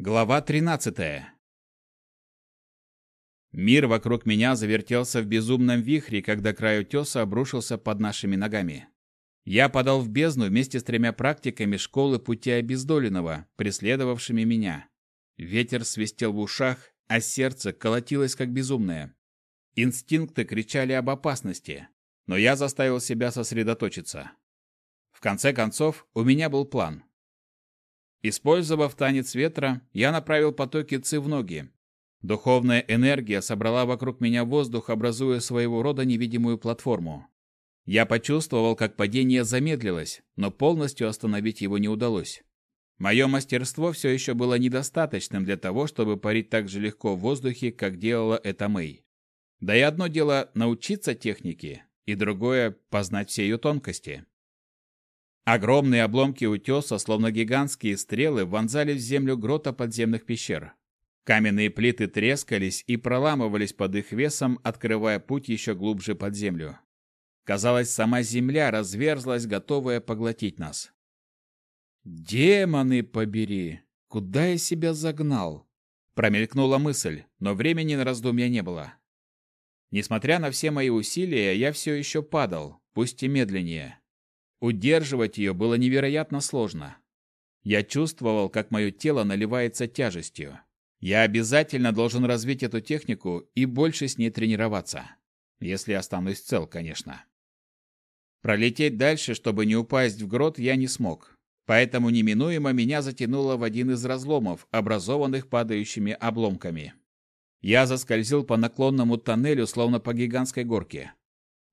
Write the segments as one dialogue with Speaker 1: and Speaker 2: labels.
Speaker 1: Глава 13. Мир вокруг меня завертелся в безумном вихре, когда край утеса обрушился под нашими ногами. Я подал в бездну вместе с тремя практиками школы пути обездоленного, преследовавшими меня. Ветер свистел в ушах, а сердце колотилось как безумное. Инстинкты кричали об опасности, но я заставил себя сосредоточиться. В конце концов, у меня был план – Использовав танец ветра, я направил потоки ци в ноги. Духовная энергия собрала вокруг меня воздух, образуя своего рода невидимую платформу. Я почувствовал, как падение замедлилось, но полностью остановить его не удалось. Мое мастерство все еще было недостаточным для того, чтобы парить так же легко в воздухе, как делала это Мэй. Да и одно дело научиться технике, и другое – познать все ее тонкости. Огромные обломки утеса, словно гигантские стрелы, вонзались в землю грота подземных пещер. Каменные плиты трескались и проламывались под их весом, открывая путь еще глубже под землю. Казалось, сама земля разверзлась, готовая поглотить нас. «Демоны побери! Куда я себя загнал?» Промелькнула мысль, но времени на раздумья не было. Несмотря на все мои усилия, я все еще падал, пусть и медленнее. Удерживать ее было невероятно сложно. Я чувствовал, как мое тело наливается тяжестью. Я обязательно должен развить эту технику и больше с ней тренироваться. Если останусь цел, конечно. Пролететь дальше, чтобы не упасть в грот, я не смог. Поэтому неминуемо меня затянуло в один из разломов, образованных падающими обломками. Я заскользил по наклонному тоннелю, словно по гигантской горке.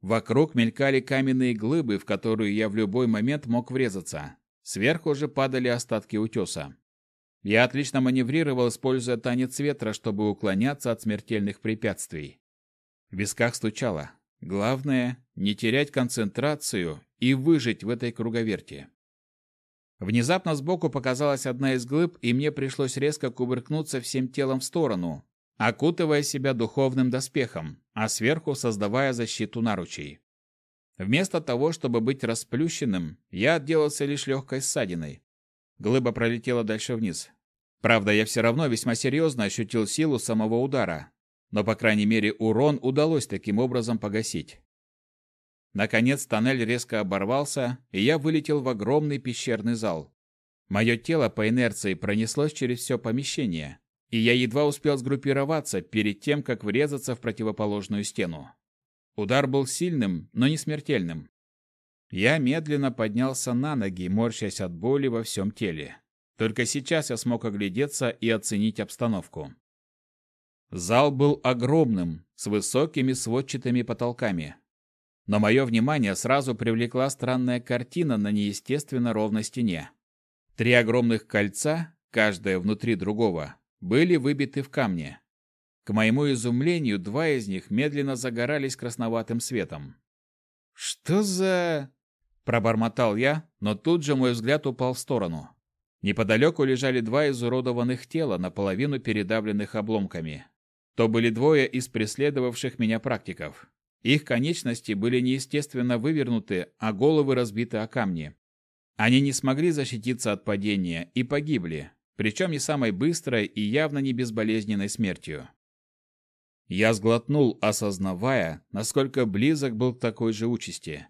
Speaker 1: Вокруг мелькали каменные глыбы, в которые я в любой момент мог врезаться. Сверху же падали остатки утеса. Я отлично маневрировал, используя танец ветра, чтобы уклоняться от смертельных препятствий. В висках стучало. Главное – не терять концентрацию и выжить в этой круговерти. Внезапно сбоку показалась одна из глыб, и мне пришлось резко кувыркнуться всем телом в сторону, окутывая себя духовным доспехом, а сверху создавая защиту наручей. Вместо того, чтобы быть расплющенным, я отделался лишь легкой ссадиной. Глыба пролетела дальше вниз. Правда, я все равно весьма серьезно ощутил силу самого удара, но, по крайней мере, урон удалось таким образом погасить. Наконец тоннель резко оборвался, и я вылетел в огромный пещерный зал. Мое тело по инерции пронеслось через все помещение, и я едва успел сгруппироваться перед тем, как врезаться в противоположную стену. Удар был сильным, но не смертельным. Я медленно поднялся на ноги, морщась от боли во всем теле. Только сейчас я смог оглядеться и оценить обстановку. Зал был огромным, с высокими сводчатыми потолками. Но мое внимание сразу привлекла странная картина на неестественно ровной стене. Три огромных кольца, каждое внутри другого, были выбиты в камне. К моему изумлению, два из них медленно загорались красноватым светом. «Что за...» – пробормотал я, но тут же мой взгляд упал в сторону. Неподалеку лежали два изуродованных тела, наполовину передавленных обломками. То были двое из преследовавших меня практиков. Их конечности были неестественно вывернуты, а головы разбиты о камни. Они не смогли защититься от падения и погибли, причем не самой быстрой и явно не безболезненной смертью. Я сглотнул, осознавая, насколько близок был к такой же участи.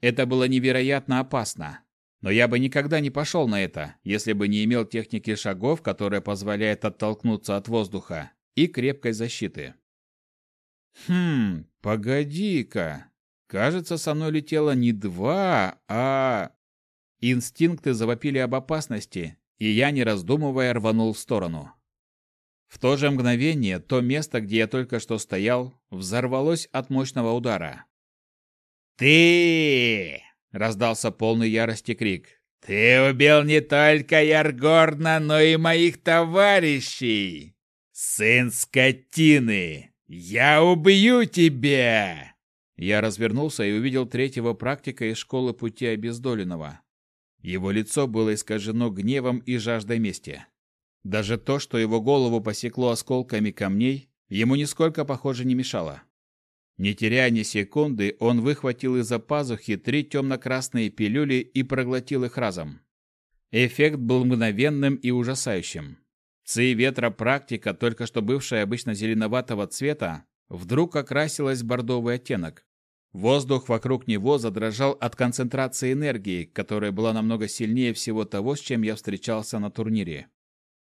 Speaker 1: Это было невероятно опасно, но я бы никогда не пошел на это, если бы не имел техники шагов, которая позволяет оттолкнуться от воздуха, и крепкой защиты. Хм, погоди-ка. Кажется, со мной летело не два, а... Инстинкты завопили об опасности, и я, не раздумывая, рванул в сторону. В то же мгновение то место, где я только что стоял, взорвалось от мощного удара. «Ты!» — раздался полный ярости крик. «Ты убил не только Яргорна, но и моих товарищей! Сын скотины! Я убью тебя!» Я развернулся и увидел третьего практика из школы пути обездоленного. Его лицо было искажено гневом и жаждой мести. Даже то, что его голову посекло осколками камней, ему нисколько, похоже, не мешало. Не теряя ни секунды, он выхватил из-за пазухи три темно-красные пилюли и проглотил их разом. Эффект был мгновенным и ужасающим. Ци ветра практика, только что бывшая обычно зеленоватого цвета, вдруг окрасилась в бордовый оттенок. Воздух вокруг него задрожал от концентрации энергии, которая была намного сильнее всего того, с чем я встречался на турнире.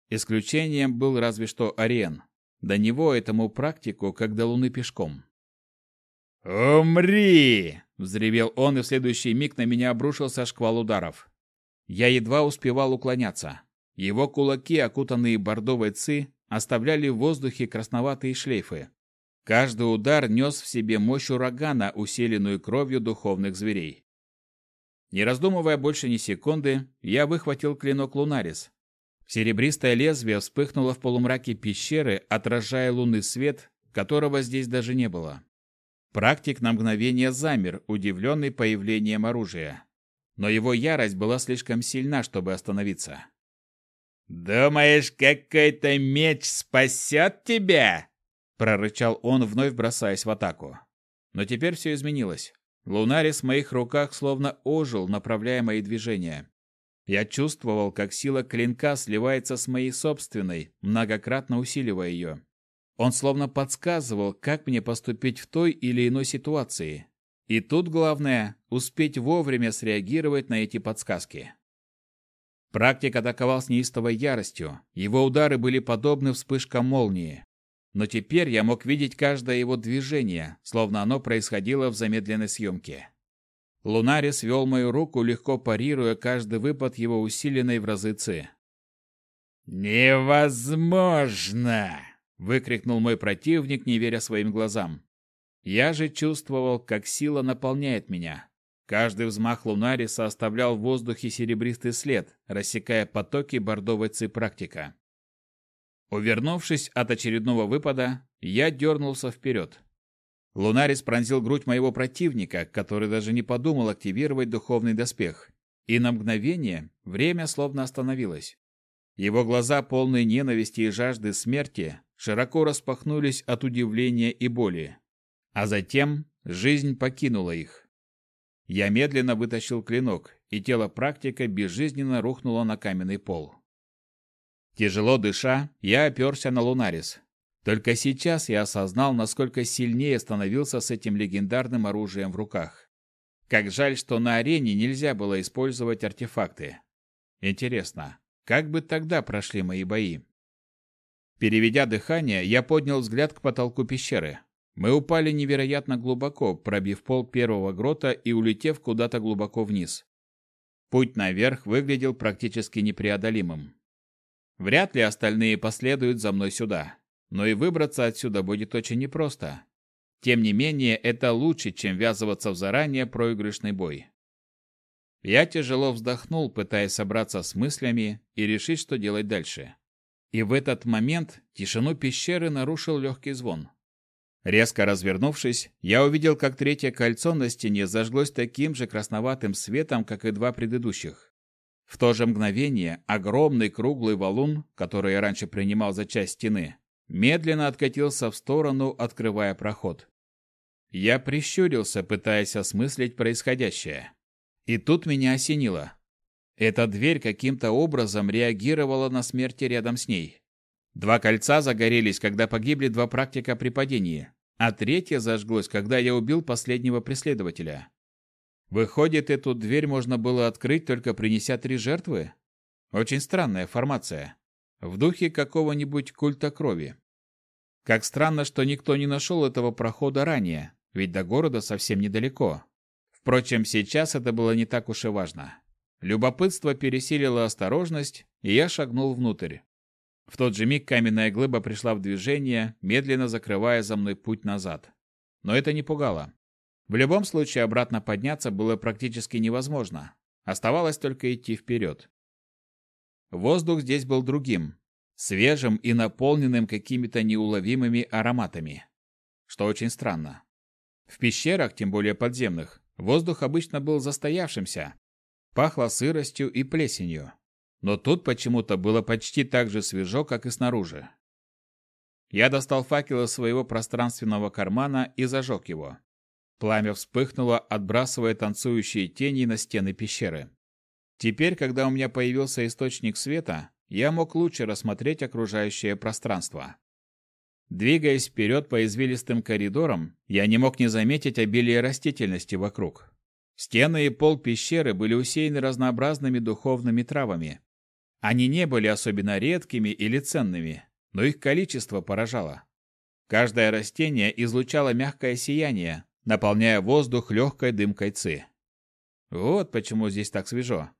Speaker 1: Исключением был разве что Ариен. До него этому практику, как до луны пешком. «Умри!» – взревел он, и в следующий миг на меня обрушился шквал ударов. Я едва успевал уклоняться. Его кулаки, окутанные бордовой ци, оставляли в воздухе красноватые шлейфы. Каждый удар нес в себе мощь урагана, усиленную кровью духовных зверей. Не раздумывая больше ни секунды, я выхватил клинок Лунарис. Серебристое лезвие вспыхнуло в полумраке пещеры, отражая лунный свет, которого здесь даже не было. Практик на мгновение замер, удивленный появлением оружия. Но его ярость была слишком сильна, чтобы остановиться. «Думаешь, какой-то меч спасет тебя?» Прорычал он, вновь бросаясь в атаку. Но теперь все изменилось. Лунарис в моих руках словно ожил, направляя мои движения. Я чувствовал, как сила клинка сливается с моей собственной, многократно усиливая ее. Он словно подсказывал, как мне поступить в той или иной ситуации. И тут главное – успеть вовремя среагировать на эти подсказки. Практик атаковал с неистовой яростью. Его удары были подобны вспышкам молнии. Но теперь я мог видеть каждое его движение, словно оно происходило в замедленной съемке. Лунарис вел мою руку, легко парируя каждый выпад его усиленной в разы ци. «Невозможно!» — выкрикнул мой противник, не веря своим глазам. Я же чувствовал, как сила наполняет меня. Каждый взмах Лунариса оставлял в воздухе серебристый след, рассекая потоки бордовой ци практика. Увернувшись от очередного выпада, я дернулся вперед. Лунарис пронзил грудь моего противника, который даже не подумал активировать духовный доспех. И на мгновение время словно остановилось. Его глаза, полные ненависти и жажды смерти, широко распахнулись от удивления и боли. А затем жизнь покинула их. Я медленно вытащил клинок, и тело практика безжизненно рухнуло на каменный пол. Тяжело дыша, я оперся на Лунарис. Только сейчас я осознал, насколько сильнее становился с этим легендарным оружием в руках. Как жаль, что на арене нельзя было использовать артефакты. Интересно, как бы тогда прошли мои бои? Переведя дыхание, я поднял взгляд к потолку пещеры. Мы упали невероятно глубоко, пробив пол первого грота и улетев куда-то глубоко вниз. Путь наверх выглядел практически непреодолимым. Вряд ли остальные последуют за мной сюда. Но и выбраться отсюда будет очень непросто. Тем не менее, это лучше, чем ввязываться в заранее проигрышный бой. Я тяжело вздохнул, пытаясь собраться с мыслями и решить, что делать дальше. И в этот момент тишину пещеры нарушил легкий звон. Резко развернувшись, я увидел, как третье кольцо на стене зажглось таким же красноватым светом, как и два предыдущих. В то же мгновение огромный круглый валун, который я раньше принимал за часть стены, медленно откатился в сторону, открывая проход. Я прищурился, пытаясь осмыслить происходящее. И тут меня осенило. Эта дверь каким-то образом реагировала на смерти рядом с ней. Два кольца загорелись, когда погибли два практика при падении, а третье зажглось, когда я убил последнего преследователя. Выходит, эту дверь можно было открыть, только принеся три жертвы? Очень странная формация. В духе какого-нибудь культа крови. Как странно, что никто не нашел этого прохода ранее, ведь до города совсем недалеко. Впрочем, сейчас это было не так уж и важно. Любопытство пересилило осторожность, и я шагнул внутрь. В тот же миг каменная глыба пришла в движение, медленно закрывая за мной путь назад. Но это не пугало. В любом случае обратно подняться было практически невозможно. Оставалось только идти вперед. Воздух здесь был другим, свежим и наполненным какими-то неуловимыми ароматами. Что очень странно. В пещерах, тем более подземных, воздух обычно был застоявшимся. Пахло сыростью и плесенью. Но тут почему-то было почти так же свежо, как и снаружи. Я достал факел из своего пространственного кармана и зажег его. Пламя вспыхнуло, отбрасывая танцующие тени на стены пещеры. Теперь, когда у меня появился источник света, я мог лучше рассмотреть окружающее пространство. Двигаясь вперед по извилистым коридорам, я не мог не заметить обилие растительности вокруг. Стены и пол пещеры были усеяны разнообразными духовными травами. Они не были особенно редкими или ценными, но их количество поражало. Каждое растение излучало мягкое сияние, наполняя воздух легкой дымкой ци. Вот почему здесь так свежо.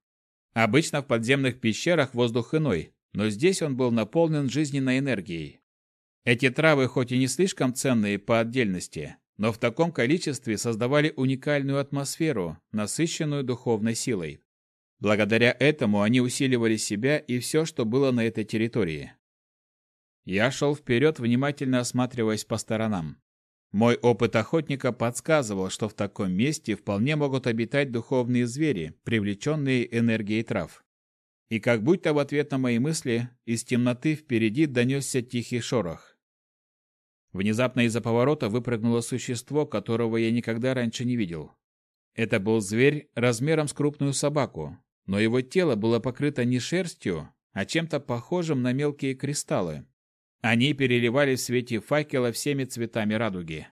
Speaker 1: Обычно в подземных пещерах воздух иной, но здесь он был наполнен жизненной энергией. Эти травы хоть и не слишком ценные по отдельности, но в таком количестве создавали уникальную атмосферу, насыщенную духовной силой. Благодаря этому они усиливали себя и все, что было на этой территории. Я шел вперед, внимательно осматриваясь по сторонам. Мой опыт охотника подсказывал, что в таком месте вполне могут обитать духовные звери, привлеченные энергией трав. И как будто в ответ на мои мысли, из темноты впереди донесся тихий шорох. Внезапно из-за поворота выпрыгнуло существо, которого я никогда раньше не видел. Это был зверь размером с крупную собаку, но его тело было покрыто не шерстью, а чем-то похожим на мелкие кристаллы. Они переливались в свете факела всеми цветами радуги.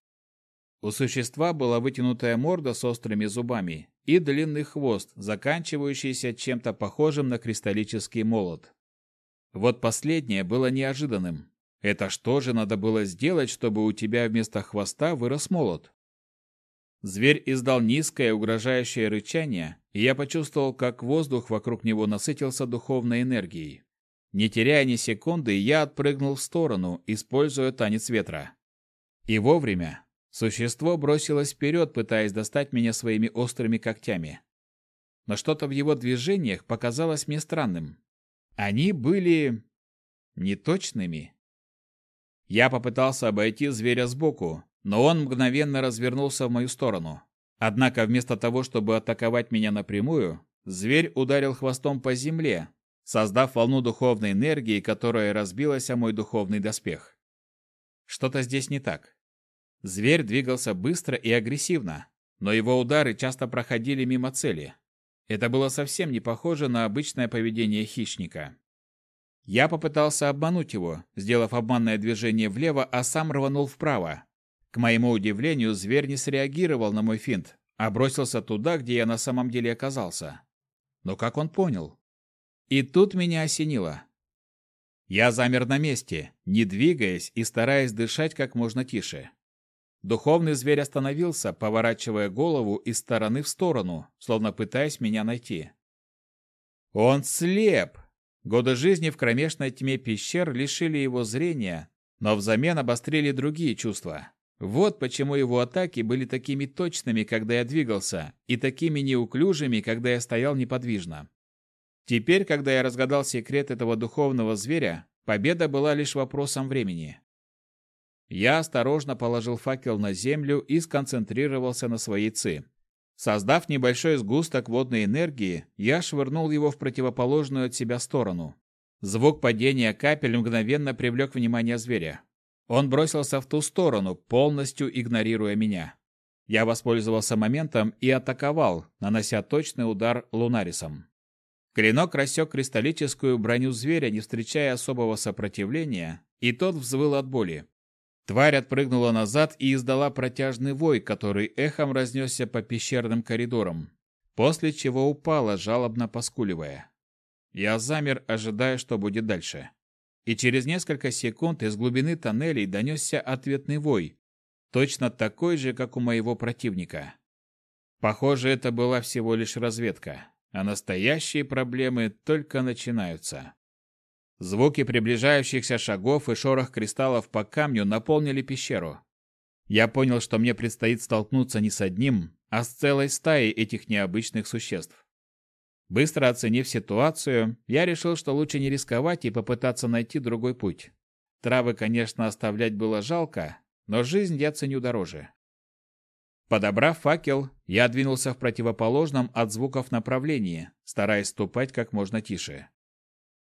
Speaker 1: У существа была вытянутая морда с острыми зубами и длинный хвост, заканчивающийся чем-то похожим на кристаллический молот. Вот последнее было неожиданным. Это что же надо было сделать, чтобы у тебя вместо хвоста вырос молот? Зверь издал низкое угрожающее рычание, и я почувствовал, как воздух вокруг него насытился духовной энергией. Не теряя ни секунды, я отпрыгнул в сторону, используя танец ветра. И вовремя существо бросилось вперед, пытаясь достать меня своими острыми когтями. Но что-то в его движениях показалось мне странным. Они были неточными. Я попытался обойти зверя сбоку, но он мгновенно развернулся в мою сторону. Однако вместо того, чтобы атаковать меня напрямую, зверь ударил хвостом по земле, создав волну духовной энергии, которая разбилась о мой духовный доспех. Что-то здесь не так. Зверь двигался быстро и агрессивно, но его удары часто проходили мимо цели. Это было совсем не похоже на обычное поведение хищника. Я попытался обмануть его, сделав обманное движение влево, а сам рванул вправо. К моему удивлению, зверь не среагировал на мой финт, а бросился туда, где я на самом деле оказался. Но как он понял? И тут меня осенило. Я замер на месте, не двигаясь и стараясь дышать как можно тише. Духовный зверь остановился, поворачивая голову из стороны в сторону, словно пытаясь меня найти. Он слеп! Годы жизни в кромешной тьме пещер лишили его зрения, но взамен обострили другие чувства. Вот почему его атаки были такими точными, когда я двигался, и такими неуклюжими, когда я стоял неподвижно. Теперь, когда я разгадал секрет этого духовного зверя, победа была лишь вопросом времени. Я осторожно положил факел на землю и сконцентрировался на своей ци. Создав небольшой сгусток водной энергии, я швырнул его в противоположную от себя сторону. Звук падения капель мгновенно привлек внимание зверя. Он бросился в ту сторону, полностью игнорируя меня. Я воспользовался моментом и атаковал, нанося точный удар лунарисом. Клинок рассек кристаллическую броню зверя, не встречая особого сопротивления, и тот взвыл от боли. Тварь отпрыгнула назад и издала протяжный вой, который эхом разнесся по пещерным коридорам, после чего упала, жалобно поскуливая. Я замер, ожидая, что будет дальше. И через несколько секунд из глубины тоннелей донесся ответный вой, точно такой же, как у моего противника. Похоже, это была всего лишь разведка, а настоящие проблемы только начинаются. Звуки приближающихся шагов и шорох кристаллов по камню наполнили пещеру. Я понял, что мне предстоит столкнуться не с одним, а с целой стаей этих необычных существ. Быстро оценив ситуацию, я решил, что лучше не рисковать и попытаться найти другой путь. Травы, конечно, оставлять было жалко, но жизнь я ценю дороже. Подобрав факел, я двинулся в противоположном от звуков направлении, стараясь ступать как можно тише.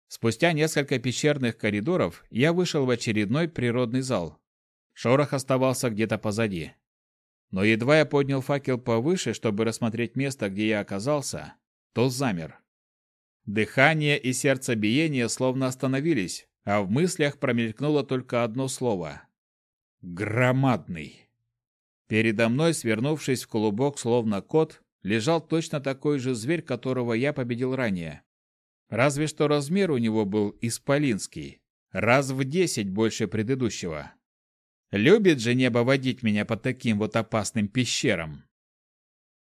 Speaker 1: Спустя несколько пещерных коридоров я вышел в очередной природный зал. Шорох оставался где-то позади. Но едва я поднял факел повыше, чтобы рассмотреть место, где я оказался, то замер. Дыхание и сердцебиение словно остановились, а в мыслях промелькнуло только одно слово. Громадный. Передо мной, свернувшись в клубок, словно кот, лежал точно такой же зверь, которого я победил ранее. Разве что размер у него был исполинский, раз в десять больше предыдущего. Любит же небо водить меня по таким вот опасным пещерам.